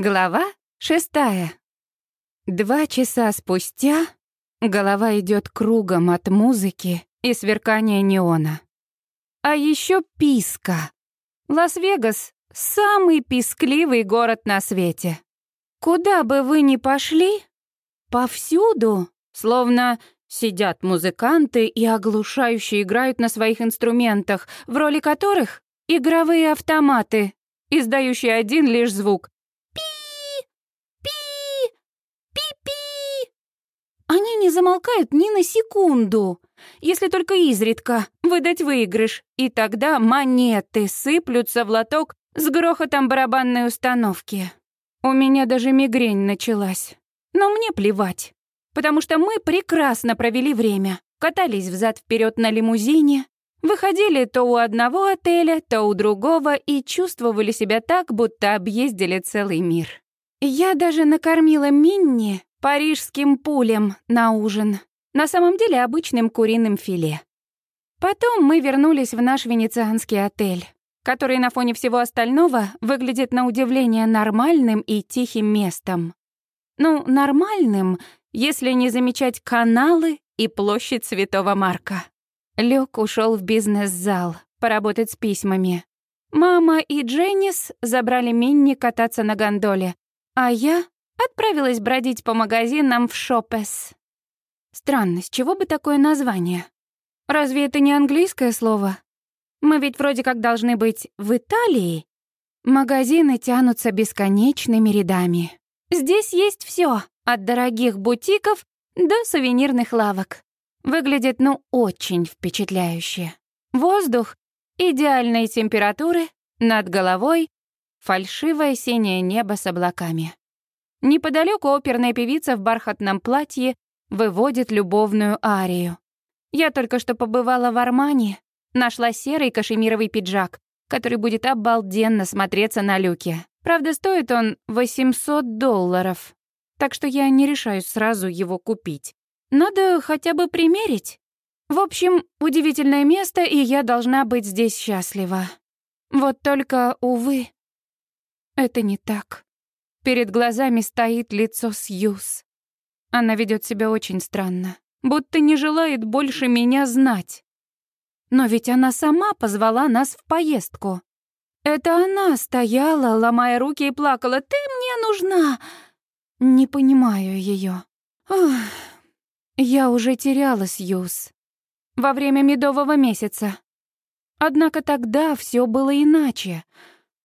Глава шестая. Два часа спустя голова идет кругом от музыки и сверкания неона. А еще писка. Лас-Вегас — самый пискливый город на свете. Куда бы вы ни пошли, повсюду, словно сидят музыканты и оглушающе играют на своих инструментах, в роли которых игровые автоматы, издающие один лишь звук Они не замолкают ни на секунду, если только изредка выдать выигрыш, и тогда монеты сыплются в лоток с грохотом барабанной установки. У меня даже мигрень началась. Но мне плевать, потому что мы прекрасно провели время. Катались взад вперед на лимузине, выходили то у одного отеля, то у другого и чувствовали себя так, будто объездили целый мир. Я даже накормила Минни парижским пулем на ужин. На самом деле обычным куриным филе. Потом мы вернулись в наш венецианский отель, который на фоне всего остального выглядит на удивление нормальным и тихим местом. Ну, нормальным, если не замечать каналы и площадь Святого Марка. Люк ушел в бизнес-зал поработать с письмами. Мама и Дженнис забрали Минни кататься на гондоле, а я отправилась бродить по магазинам в Шопес. Странно, с чего бы такое название? Разве это не английское слово? Мы ведь вроде как должны быть в Италии. Магазины тянутся бесконечными рядами. Здесь есть все, от дорогих бутиков до сувенирных лавок. Выглядит, ну, очень впечатляюще. Воздух идеальной температуры, над головой фальшивое синее небо с облаками. Неподалеку оперная певица в бархатном платье выводит любовную арию. Я только что побывала в Армане, нашла серый кашемировый пиджак, который будет обалденно смотреться на люке. Правда, стоит он 800 долларов, так что я не решаюсь сразу его купить. Надо хотя бы примерить. В общем, удивительное место, и я должна быть здесь счастлива. Вот только, увы, это не так. Перед глазами стоит лицо Сьюз. Она ведет себя очень странно, будто не желает больше меня знать. Но ведь она сама позвала нас в поездку. Это она стояла, ломая руки и плакала. «Ты мне нужна!» Не понимаю ее. Я уже теряла Сьюз во время медового месяца. Однако тогда все было иначе.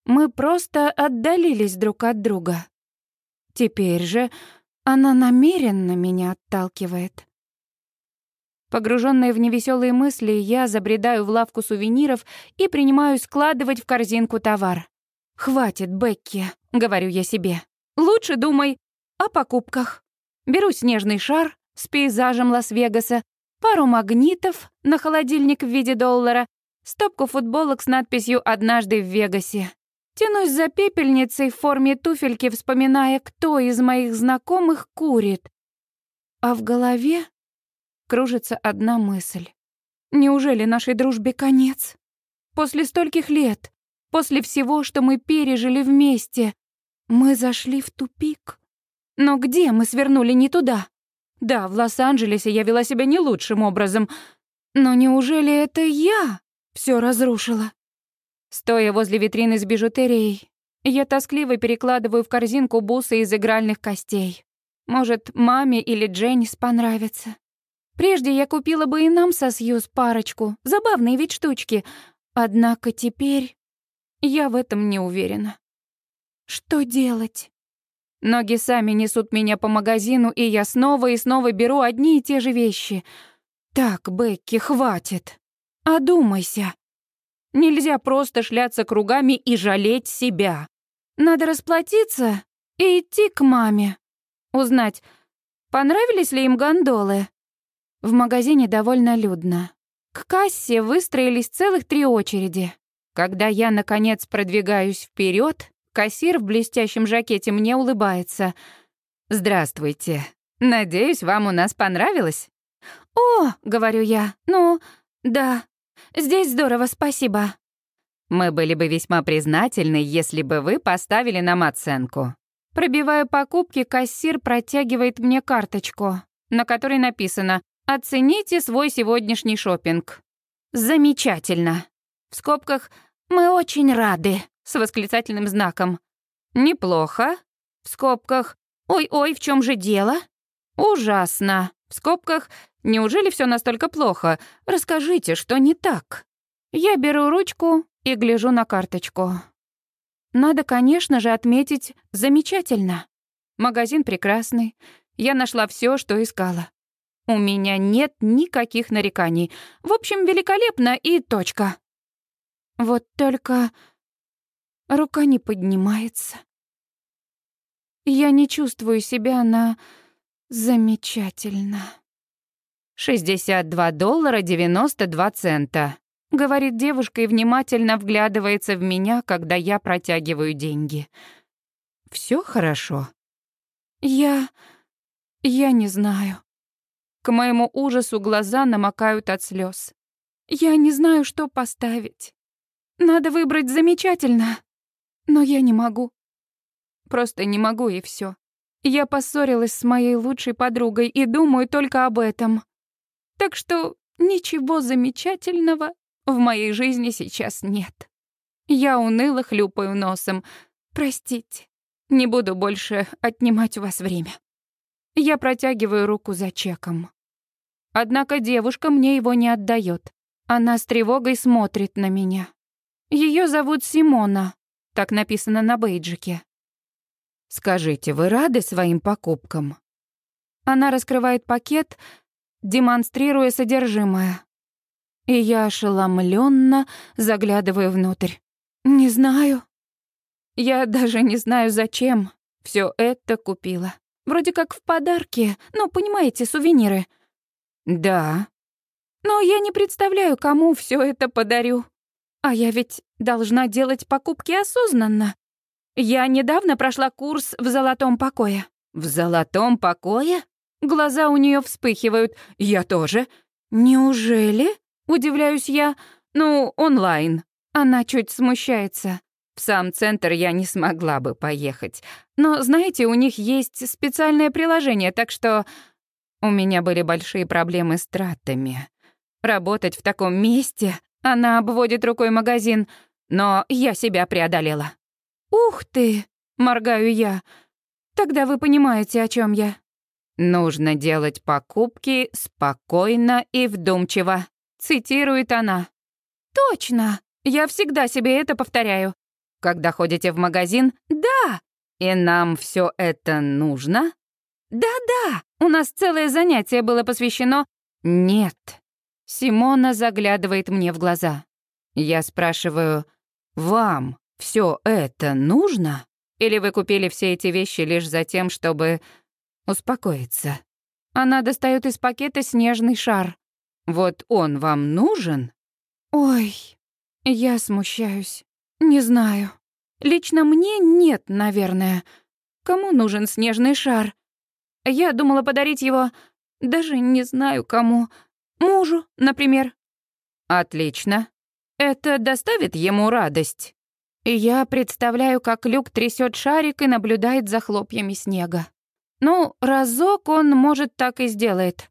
Мы просто отдалились друг от друга. Теперь же она намеренно меня отталкивает. Погруженная в невеселые мысли, я забредаю в лавку сувениров и принимаю складывать в корзинку товар. «Хватит, Бекки», — говорю я себе. «Лучше думай о покупках». Беру снежный шар с пейзажем Лас-Вегаса, пару магнитов на холодильник в виде доллара, стопку футболок с надписью «Однажды в Вегасе». Тянусь за пепельницей в форме туфельки, вспоминая, кто из моих знакомых курит. А в голове кружится одна мысль. Неужели нашей дружбе конец? После стольких лет, после всего, что мы пережили вместе, мы зашли в тупик. Но где мы свернули не туда? Да, в Лос-Анджелесе я вела себя не лучшим образом, но неужели это я все разрушила? Стоя возле витрины с бижутерией, я тоскливо перекладываю в корзинку бусы из игральных костей. Может, маме или Дженнис понравится. Прежде я купила бы и нам со Сьюз парочку, забавные ведь штучки. Однако теперь я в этом не уверена. Что делать? Ноги сами несут меня по магазину, и я снова и снова беру одни и те же вещи. Так, Бекки, хватит. Одумайся. Нельзя просто шляться кругами и жалеть себя. Надо расплатиться и идти к маме. Узнать, понравились ли им гондолы. В магазине довольно людно. К кассе выстроились целых три очереди. Когда я, наконец, продвигаюсь вперед, кассир в блестящем жакете мне улыбается. «Здравствуйте. Надеюсь, вам у нас понравилось?» «О!» — говорю я. «Ну, да, Здесь здорово, спасибо. Мы были бы весьма признательны, если бы вы поставили нам оценку. Пробивая покупки, кассир протягивает мне карточку, на которой написано «Оцените свой сегодняшний шопинг». Замечательно. В скобках «Мы очень рады» с восклицательным знаком. Неплохо. В скобках «Ой-ой, в чем же дело?» Ужасно. В скобках «Неужели все настолько плохо? Расскажите, что не так?» Я беру ручку и гляжу на карточку. Надо, конечно же, отметить «замечательно». Магазин прекрасный. Я нашла все, что искала. У меня нет никаких нареканий. В общем, великолепно и точка. Вот только рука не поднимается. Я не чувствую себя на замечательно. 62 доллара 92 цента, говорит девушка и внимательно вглядывается в меня, когда я протягиваю деньги. Все хорошо? Я... я не знаю. К моему ужасу глаза намокают от слез. Я не знаю, что поставить. Надо выбрать замечательно, но я не могу. Просто не могу и все. Я поссорилась с моей лучшей подругой и думаю только об этом. Так что ничего замечательного в моей жизни сейчас нет. Я уныло хлюпаю носом. Простите, не буду больше отнимать у вас время. Я протягиваю руку за чеком. Однако девушка мне его не отдает. Она с тревогой смотрит на меня. Ее зовут Симона, так написано на бейджике. Скажите, вы рады своим покупкам? Она раскрывает пакет, демонстрируя содержимое. И я ошеломленно заглядываю внутрь. Не знаю. Я даже не знаю, зачем все это купила. Вроде как в подарке, ну, понимаете, сувениры. Да. Но я не представляю, кому все это подарю. А я ведь должна делать покупки осознанно. Я недавно прошла курс в золотом покое. В золотом покое? Глаза у нее вспыхивают. Я тоже. Неужели? Удивляюсь я. Ну, онлайн. Она чуть смущается. В сам центр я не смогла бы поехать. Но, знаете, у них есть специальное приложение, так что... У меня были большие проблемы с тратами. Работать в таком месте... Она обводит рукой магазин, но я себя преодолела. «Ух ты!» — моргаю я. «Тогда вы понимаете, о чем я». «Нужно делать покупки спокойно и вдумчиво», — цитирует она. «Точно! Я всегда себе это повторяю. Когда ходите в магазин, да. И нам все это нужно? Да-да, у нас целое занятие было посвящено... Нет. Симона заглядывает мне в глаза. Я спрашиваю, вам все это нужно? Или вы купили все эти вещи лишь за тем, чтобы успокоиться? Она достает из пакета снежный шар. Вот он вам нужен? Ой, я смущаюсь. Не знаю. Лично мне нет, наверное. Кому нужен снежный шар? Я думала подарить его... Даже не знаю кому. Мужу, например. Отлично. Это доставит ему радость. я представляю, как Люк трясет шарик и наблюдает за хлопьями снега. Ну, разок он, может, так и сделает.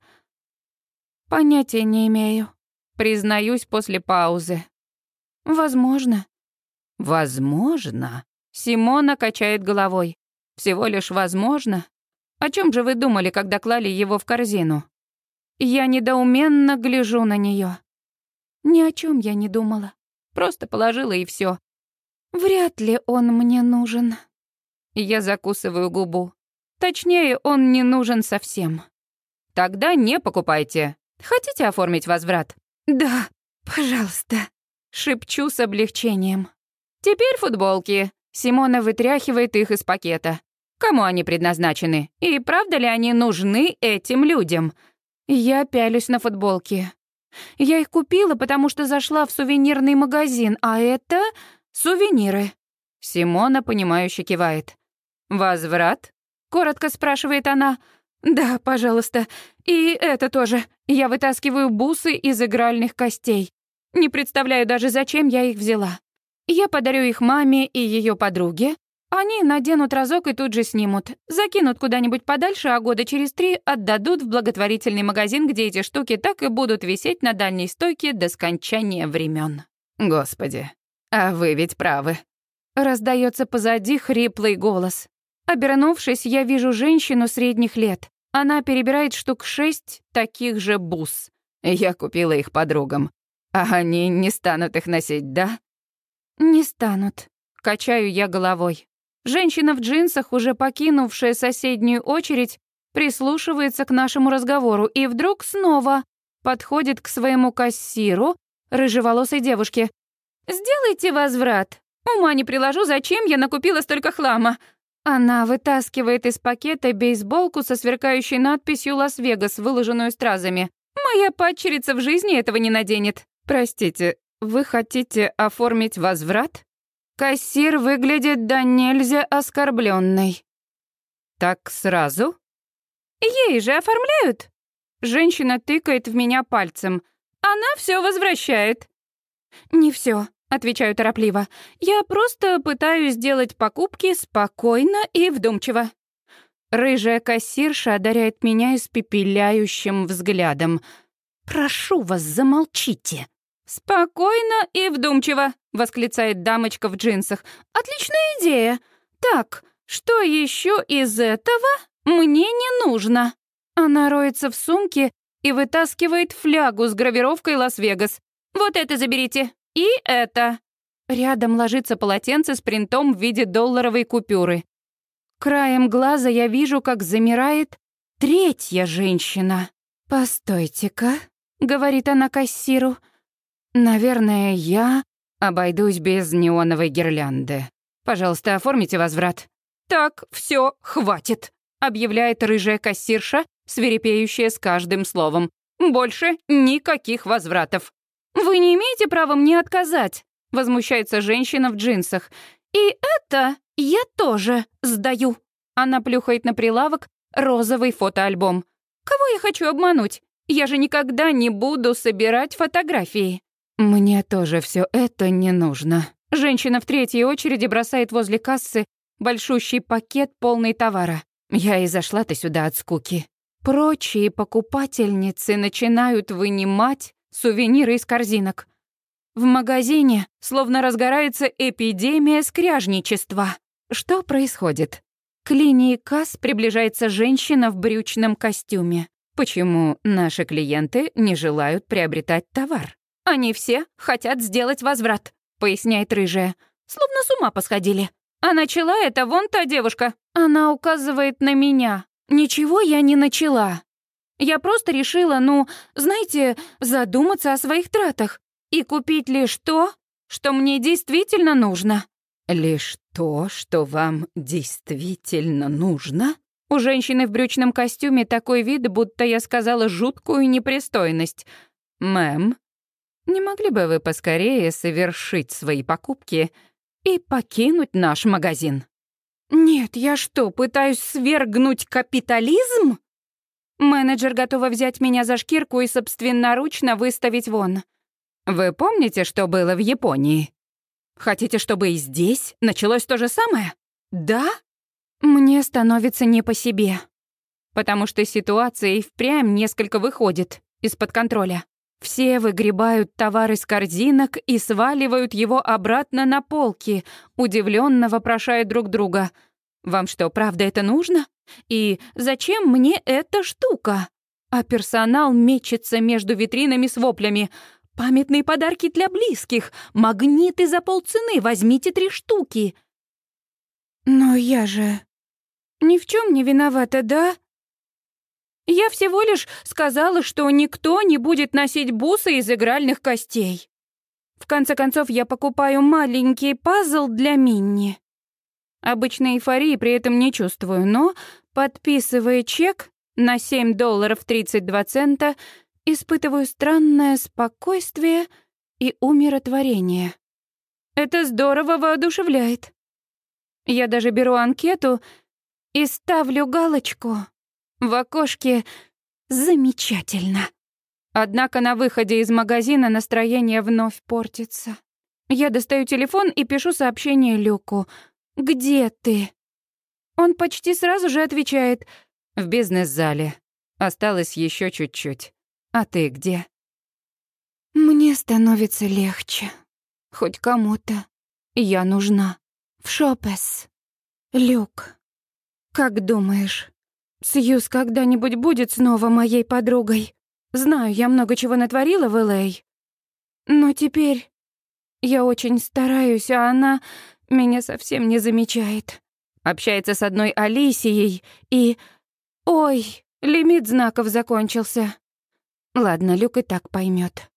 Понятия не имею. Признаюсь после паузы. Возможно. Возможно. Симона качает головой. Всего лишь возможно. О чем же вы думали, когда клали его в корзину? Я недоуменно гляжу на нее. Ни о чем я не думала. Просто положила и все. Вряд ли он мне нужен. Я закусываю губу. Точнее, он не нужен совсем. Тогда не покупайте. Хотите оформить возврат? Да, пожалуйста. Шепчу с облегчением. «Теперь футболки». Симона вытряхивает их из пакета. Кому они предназначены? И правда ли они нужны этим людям? Я пялюсь на футболки. Я их купила, потому что зашла в сувенирный магазин, а это сувениры. Симона, понимающе кивает. «Возврат?» — коротко спрашивает она. «Да, пожалуйста. И это тоже. Я вытаскиваю бусы из игральных костей. Не представляю даже, зачем я их взяла. Я подарю их маме и ее подруге, Они наденут разок и тут же снимут. Закинут куда-нибудь подальше, а года через три отдадут в благотворительный магазин, где эти штуки так и будут висеть на дальней стойке до скончания времен. Господи, а вы ведь правы. Раздается позади хриплый голос. Обернувшись, я вижу женщину средних лет. Она перебирает штук шесть таких же бус. Я купила их подругам. А они не станут их носить, да? Не станут. Качаю я головой. Женщина в джинсах, уже покинувшая соседнюю очередь, прислушивается к нашему разговору и вдруг снова подходит к своему кассиру, рыжеволосой девушке. «Сделайте возврат. Ума не приложу, зачем я накупила столько хлама». Она вытаскивает из пакета бейсболку со сверкающей надписью «Лас-Вегас», выложенную стразами. «Моя падчерица в жизни этого не наденет». «Простите, вы хотите оформить возврат?» Кассир выглядит да нельзя оскорбленной. Так сразу? Ей же оформляют. Женщина тыкает в меня пальцем. Она все возвращает. Не все, отвечаю торопливо. Я просто пытаюсь сделать покупки спокойно и вдумчиво. Рыжая кассирша одаряет меня испепеляющим взглядом. «Прошу вас, замолчите!» «Спокойно и вдумчиво», — восклицает дамочка в джинсах. «Отличная идея. Так, что еще из этого мне не нужно?» Она роется в сумке и вытаскивает флягу с гравировкой «Лас-Вегас». «Вот это заберите. И это». Рядом ложится полотенце с принтом в виде долларовой купюры. Краем глаза я вижу, как замирает третья женщина. «Постойте-ка», — говорит она кассиру, — «Наверное, я обойдусь без неоновой гирлянды. Пожалуйста, оформите возврат». «Так, все, хватит», — объявляет рыжая кассирша, свирепеющая с каждым словом. «Больше никаких возвратов». «Вы не имеете права мне отказать», — возмущается женщина в джинсах. «И это я тоже сдаю». Она плюхает на прилавок розовый фотоальбом. «Кого я хочу обмануть? Я же никогда не буду собирать фотографии». «Мне тоже все это не нужно». Женщина в третьей очереди бросает возле кассы большущий пакет, полный товара. Я и зашла-то сюда от скуки. Прочие покупательницы начинают вынимать сувениры из корзинок. В магазине словно разгорается эпидемия скряжничества. Что происходит? К линии касс приближается женщина в брючном костюме. Почему наши клиенты не желают приобретать товар? «Они все хотят сделать возврат», — поясняет рыжая. «Словно с ума посходили. А начала это вон та девушка. Она указывает на меня. Ничего я не начала. Я просто решила, ну, знаете, задуматься о своих тратах и купить лишь то, что мне действительно нужно». «Лишь то, что вам действительно нужно?» У женщины в брючном костюме такой вид, будто я сказала жуткую непристойность. «Мэм, не могли бы вы поскорее совершить свои покупки и покинуть наш магазин? Нет, я что, пытаюсь свергнуть капитализм? Менеджер готова взять меня за шкирку и собственноручно выставить вон. Вы помните, что было в Японии? Хотите, чтобы и здесь началось то же самое? Да? Мне становится не по себе. Потому что ситуация и впрямь несколько выходит из-под контроля. Все выгребают товар из корзинок и сваливают его обратно на полки, удивленно вопрошая друг друга. «Вам что, правда это нужно? И зачем мне эта штука?» А персонал мечется между витринами с воплями. «Памятные подарки для близких! Магниты за полцены! Возьмите три штуки!» «Но я же ни в чем не виновата, да?» Я всего лишь сказала, что никто не будет носить бусы из игральных костей. В конце концов, я покупаю маленький пазл для Минни. Обычной эйфории при этом не чувствую, но, подписывая чек на 7 долларов 32 цента, испытываю странное спокойствие и умиротворение. Это здорово воодушевляет. Я даже беру анкету и ставлю галочку в окошке замечательно. Однако на выходе из магазина настроение вновь портится. Я достаю телефон и пишу сообщение Люку. Где ты?» Он почти сразу же отвечает «В бизнес-зале. Осталось еще чуть-чуть. А ты где?» «Мне становится легче. Хоть кому-то. Я нужна. В Шопес. Люк, как думаешь, Сьюз когда-нибудь будет снова моей подругой? Знаю, я много чего натворила в Л.А. Но теперь я очень стараюсь, а она меня совсем не замечает. Общается с одной Алисией и... Ой, лимит знаков закончился. Ладно, Люк и так поймет.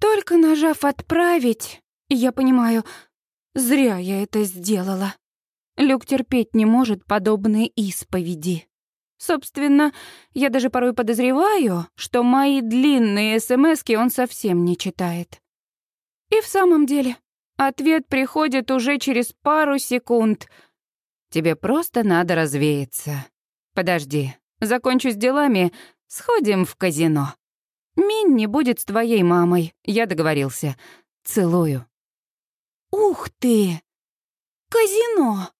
Только нажав «Отправить», я понимаю, зря я это сделала. Люк терпеть не может подобные исповеди. Собственно, я даже порой подозреваю, что мои длинные смски он совсем не читает. И в самом деле, ответ приходит уже через пару секунд. «Тебе просто надо развеяться. Подожди, закончу с делами, сходим в казино». Минни будет с твоей мамой, я договорился. Целую. Ух ты! Казино!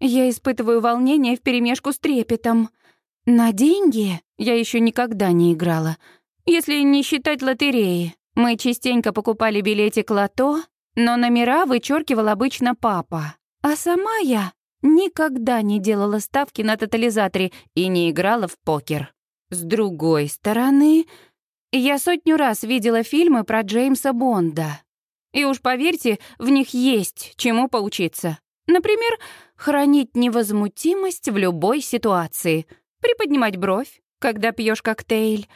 Я испытываю волнение вперемешку с трепетом. На деньги я еще никогда не играла. Если не считать лотереи. Мы частенько покупали билетик лото, но номера вычеркивал обычно папа. А сама я никогда не делала ставки на тотализаторе и не играла в покер. С другой стороны, я сотню раз видела фильмы про Джеймса Бонда. И уж поверьте, в них есть чему поучиться. Например, хранить невозмутимость в любой ситуации, приподнимать бровь, когда пьешь коктейль.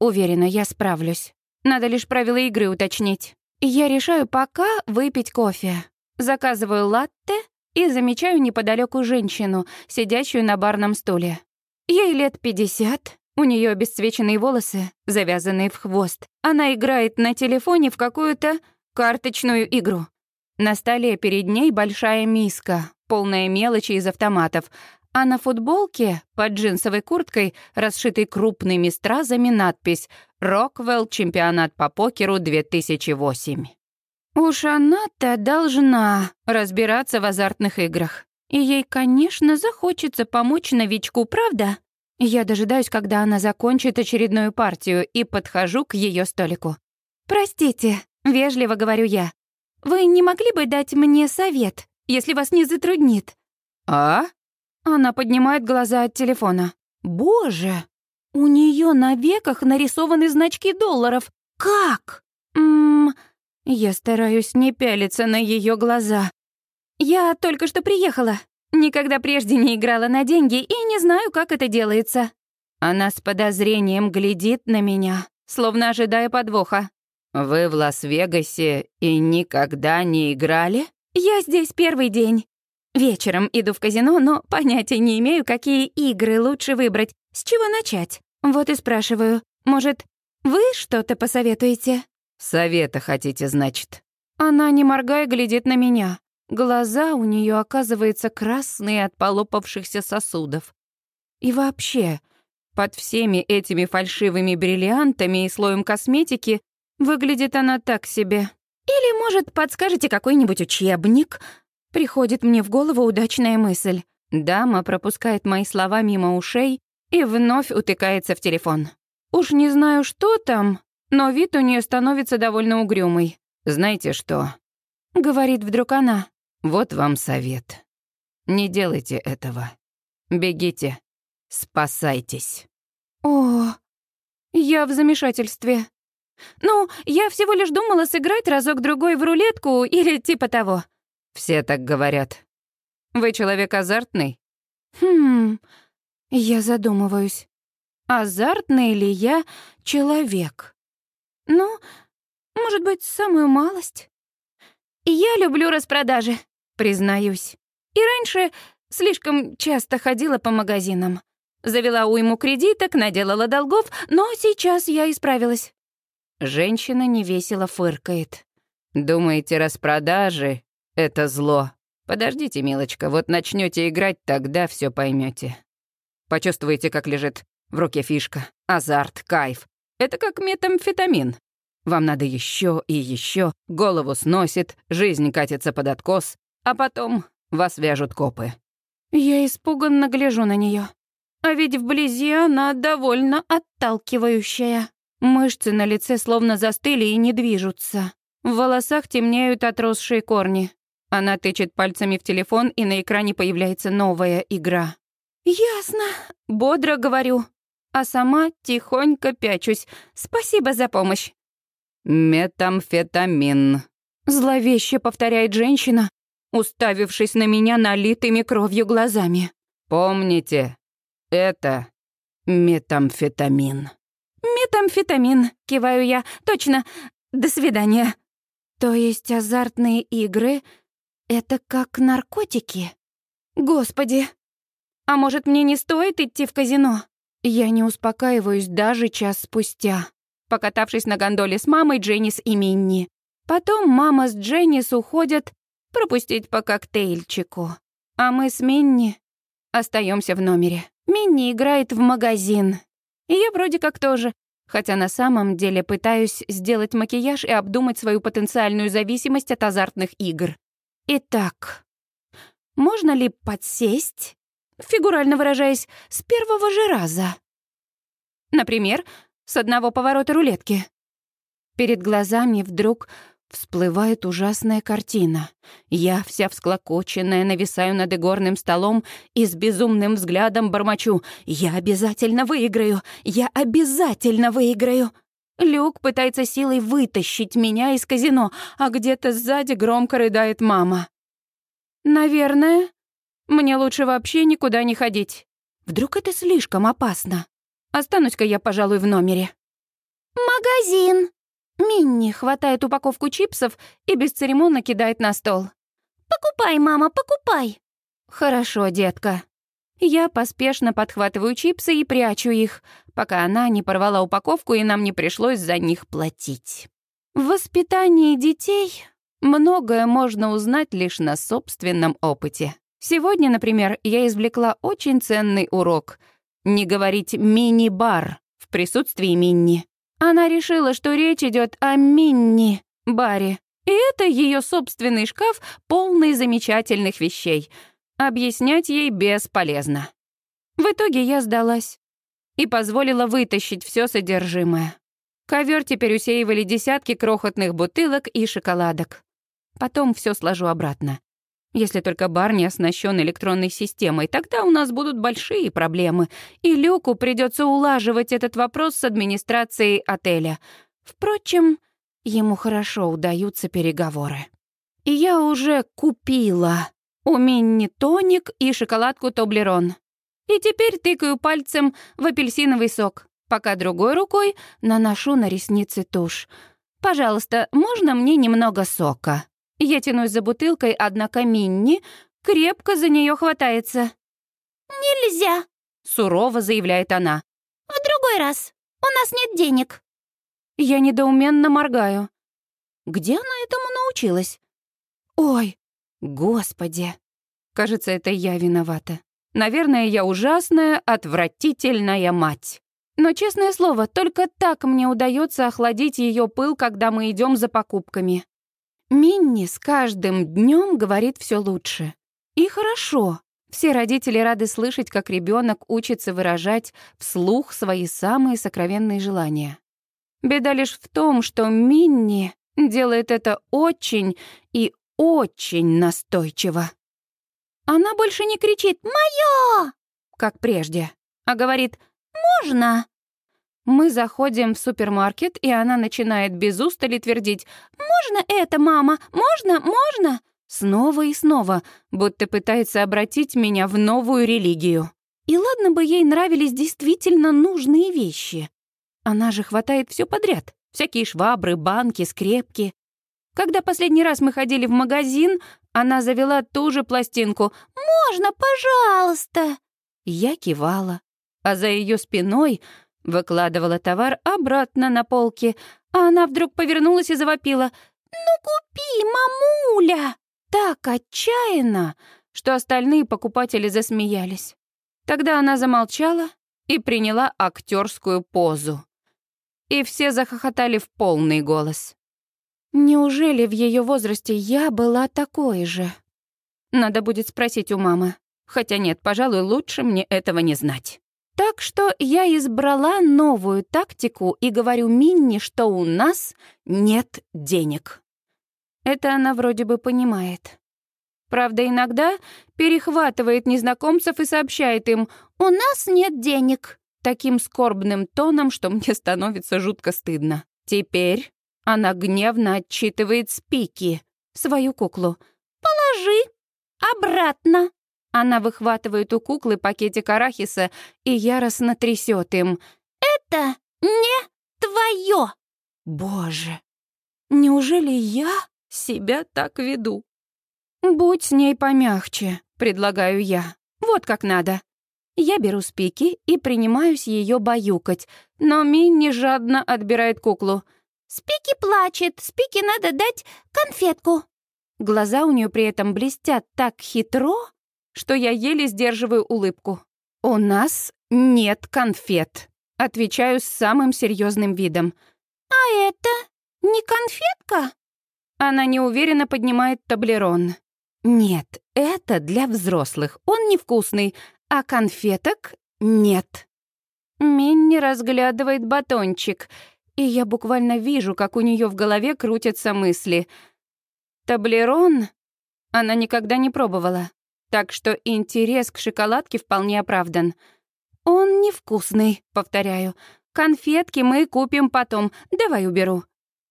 Уверена, я справлюсь. Надо лишь правила игры уточнить. Я решаю пока выпить кофе. Заказываю латте и замечаю неподалеку женщину, сидящую на барном стуле. Ей лет пятьдесят, у нее обесцвеченные волосы, завязанные в хвост. Она играет на телефоне в какую-то карточную игру. На столе перед ней большая миска, полная мелочи из автоматов, а на футболке под джинсовой курткой, расшитой крупными стразами, надпись «Роквелл. Чемпионат по покеру 2008». Уж она-то должна разбираться в азартных играх. И ей, конечно, захочется помочь новичку, правда? Я дожидаюсь, когда она закончит очередную партию, и подхожу к ее столику. «Простите», — вежливо говорю я. «Вы не могли бы дать мне совет, если вас не затруднит?» «А?» Она поднимает глаза от телефона. «Боже! У нее на веках нарисованы значки долларов. Как?» «Ммм...» Я стараюсь не пялиться на ее глаза. «Я только что приехала. Никогда прежде не играла на деньги и не знаю, как это делается». Она с подозрением глядит на меня, словно ожидая подвоха. «Вы в Лас-Вегасе и никогда не играли?» «Я здесь первый день. Вечером иду в казино, но понятия не имею, какие игры лучше выбрать, с чего начать. Вот и спрашиваю, может, вы что-то посоветуете?» «Совета хотите, значит?» Она, не моргая, глядит на меня. Глаза у нее оказываются красные от полопавшихся сосудов. И вообще, под всеми этими фальшивыми бриллиантами и слоем косметики выглядит она так себе. Или, может, подскажете какой-нибудь учебник? Приходит мне в голову удачная мысль. Дама пропускает мои слова мимо ушей и вновь утыкается в телефон. Уж не знаю, что там, но вид у нее становится довольно угрюмый. «Знаете что?» — говорит вдруг она. Вот вам совет. Не делайте этого. Бегите. Спасайтесь. О, я в замешательстве. Ну, я всего лишь думала сыграть разок-другой в рулетку или типа того. Все так говорят. Вы человек азартный? Хм, я задумываюсь. Азартный ли я человек? Ну, может быть, самую малость? Я люблю распродажи признаюсь. И раньше слишком часто ходила по магазинам. Завела уйму кредиток, наделала долгов, но сейчас я исправилась. Женщина невесело фыркает. «Думаете, распродажи — это зло? Подождите, милочка, вот начнете играть, тогда все поймете. Почувствуете, как лежит в руке фишка, азарт, кайф. Это как метамфетамин. Вам надо еще и еще, голову сносит, жизнь катится под откос, а потом вас вяжут копы». Я испуганно гляжу на нее. А ведь вблизи она довольно отталкивающая. Мышцы на лице словно застыли и не движутся. В волосах темнеют отросшие корни. Она тычет пальцами в телефон, и на экране появляется новая игра. «Ясно», — бодро говорю, а сама тихонько пячусь. «Спасибо за помощь». «Метамфетамин», — зловеще повторяет женщина, уставившись на меня налитыми кровью глазами. «Помните, это метамфетамин». «Метамфетамин», — киваю я. «Точно. До свидания». То есть азартные игры — это как наркотики? Господи. А может, мне не стоит идти в казино? Я не успокаиваюсь даже час спустя, покатавшись на гондоле с мамой, Дженнис и Минни. Потом мама с Дженнис уходят пропустить по коктейльчику. А мы с Минни остаемся в номере. Минни играет в магазин. И я вроде как тоже, хотя на самом деле пытаюсь сделать макияж и обдумать свою потенциальную зависимость от азартных игр. Итак, можно ли подсесть, фигурально выражаясь, с первого же раза? Например, с одного поворота рулетки. Перед глазами вдруг Всплывает ужасная картина. Я, вся всклокоченная, нависаю над игорным столом и с безумным взглядом бормочу «Я обязательно выиграю! Я обязательно выиграю!» Люк пытается силой вытащить меня из казино, а где-то сзади громко рыдает мама. «Наверное, мне лучше вообще никуда не ходить. Вдруг это слишком опасно? Останусь-ка я, пожалуй, в номере». «Магазин!» Минни хватает упаковку чипсов и бесцеремонно кидает на стол. «Покупай, мама, покупай!» «Хорошо, детка». Я поспешно подхватываю чипсы и прячу их, пока она не порвала упаковку и нам не пришлось за них платить. В воспитании детей многое можно узнать лишь на собственном опыте. Сегодня, например, я извлекла очень ценный урок — не говорить «мини-бар» в присутствии Минни. Она решила, что речь идет о Минни, баре. И это ее собственный шкаф, полный замечательных вещей. Объяснять ей бесполезно. В итоге я сдалась и позволила вытащить все содержимое. Ковер теперь усеивали десятки крохотных бутылок и шоколадок. Потом все сложу обратно. Если только бар не оснащен электронной системой, тогда у нас будут большие проблемы, и Люку придется улаживать этот вопрос с администрацией отеля. Впрочем, ему хорошо удаются переговоры. И я уже купила у Минни тоник и шоколадку Тоблерон. И теперь тыкаю пальцем в апельсиновый сок, пока другой рукой наношу на ресницы тушь. «Пожалуйста, можно мне немного сока?» Я тянусь за бутылкой, однако Минни крепко за нее хватается. «Нельзя», — сурово заявляет она. «В другой раз. У нас нет денег». Я недоуменно моргаю. Где она этому научилась? Ой, господи. Кажется, это я виновата. Наверное, я ужасная, отвратительная мать. Но, честное слово, только так мне удается охладить ее пыл, когда мы идем за покупками. Минни с каждым днем говорит все лучше. И хорошо. Все родители рады слышать, как ребенок учится выражать вслух свои самые сокровенные желания. Беда лишь в том, что Минни делает это очень и очень настойчиво. Она больше не кричит «Моё!», как прежде, а говорит «Можно?». Мы заходим в супермаркет, и она начинает без устали твердить «Можно это, мама? Можно? Можно?» Снова и снова, будто пытается обратить меня в новую религию. И ладно бы ей нравились действительно нужные вещи. Она же хватает все подряд. Всякие швабры, банки, скрепки. Когда последний раз мы ходили в магазин, она завела ту же пластинку «Можно, пожалуйста?» Я кивала, а за ее спиной Выкладывала товар обратно на полки, а она вдруг повернулась и завопила. «Ну купи, мамуля!» Так отчаянно, что остальные покупатели засмеялись. Тогда она замолчала и приняла актерскую позу. И все захохотали в полный голос. Неужели в ее возрасте я была такой же? Надо будет спросить у мамы. Хотя нет, пожалуй, лучше мне этого не знать. Так что я избрала новую тактику и говорю Минни, что у нас нет денег. Это она вроде бы понимает. Правда, иногда перехватывает незнакомцев и сообщает им «У нас нет денег», таким скорбным тоном, что мне становится жутко стыдно. Теперь она гневно отчитывает Спики, свою куклу. «Положи обратно». Она выхватывает у куклы пакетик арахиса и яростно трясет им. «Это не твое!» Боже, неужели я себя так веду? «Будь с ней помягче», — предлагаю я. «Вот как надо». Я беру спики и принимаюсь ее баюкать, но Минни жадно отбирает куклу. «Спики плачет, Спики надо дать конфетку». Глаза у нее при этом блестят так хитро, что я еле сдерживаю улыбку. «У нас нет конфет», — отвечаю с самым серьезным видом. «А это не конфетка?» Она неуверенно поднимает таблерон. «Нет, это для взрослых, он невкусный, а конфеток нет». Минни разглядывает батончик, и я буквально вижу, как у нее в голове крутятся мысли. Таблерон она никогда не пробовала, так что интерес к шоколадке вполне оправдан. «Он невкусный», — повторяю. «Конфетки мы купим потом, давай уберу».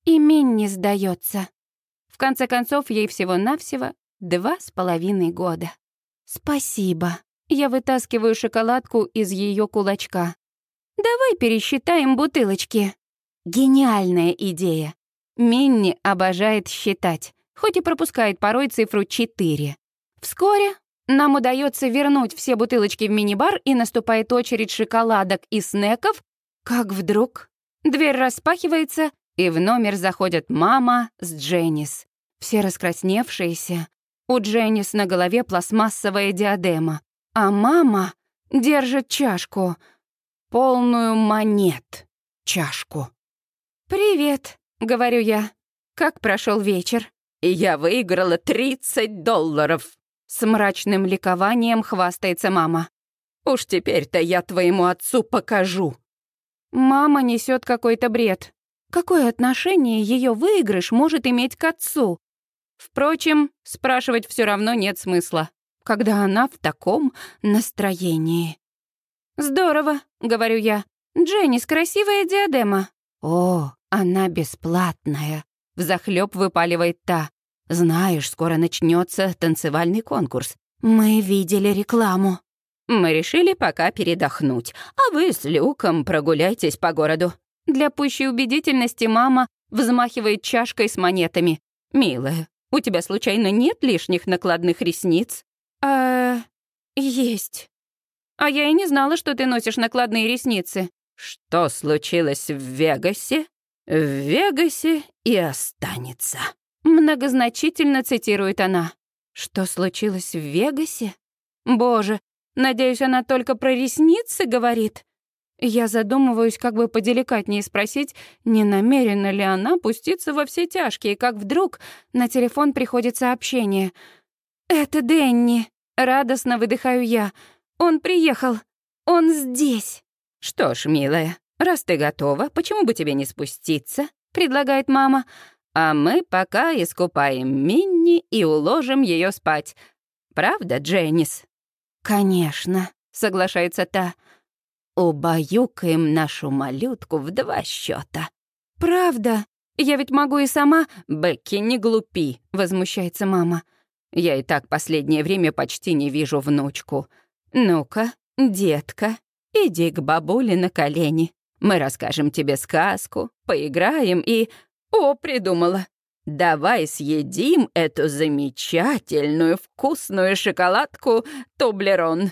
И Минни сдается. В конце концов, ей всего-навсего Два с половиной года. Спасибо. Я вытаскиваю шоколадку из ее кулачка. Давай пересчитаем бутылочки. Гениальная идея. Минни обожает считать, хоть и пропускает порой цифру 4. Вскоре нам удается вернуть все бутылочки в мини-бар, и наступает очередь шоколадок и снеков, как вдруг дверь распахивается, и в номер заходят мама с Дженнис. Все раскрасневшиеся, у Дженнис на голове пластмассовая диадема, а мама держит чашку, полную монет, чашку. «Привет», — говорю я. «Как прошел вечер?» «Я выиграла 30 долларов», — с мрачным ликованием хвастается мама. «Уж теперь-то я твоему отцу покажу». Мама несет какой-то бред. Какое отношение ее выигрыш может иметь к отцу? Впрочем, спрашивать все равно нет смысла, когда она в таком настроении. «Здорово», — говорю я. «Дженнис, красивая диадема». «О, она бесплатная», — взахлёб выпаливает та. «Знаешь, скоро начнется танцевальный конкурс. Мы видели рекламу». Мы решили пока передохнуть, а вы с Люком прогуляйтесь по городу. Для пущей убедительности мама взмахивает чашкой с монетами. «Милая, у тебя случайно нет лишних накладных ресниц? А, есть. А я и не знала, что ты носишь накладные ресницы. Что случилось в Вегасе? В Вегасе и останется. Многозначительно цитирует она. Что случилось в Вегасе? Боже, надеюсь, она только про ресницы говорит. Я задумываюсь, как бы поделикатнее спросить, не намерена ли она пуститься во все тяжкие, как вдруг на телефон приходит сообщение. «Это Дэнни!» — радостно выдыхаю я. «Он приехал! Он здесь!» «Что ж, милая, раз ты готова, почему бы тебе не спуститься?» — предлагает мама. «А мы пока искупаем Минни и уложим ее спать. Правда, Дженнис?» «Конечно», — соглашается та. Убаюкаем нашу малютку в два счета. «Правда? Я ведь могу и сама...» «Бекки, не глупи», — возмущается мама. «Я и так последнее время почти не вижу внучку. Ну-ка, детка, иди к бабуле на колени. Мы расскажем тебе сказку, поиграем и... О, придумала! Давай съедим эту замечательную вкусную шоколадку Тоблерон.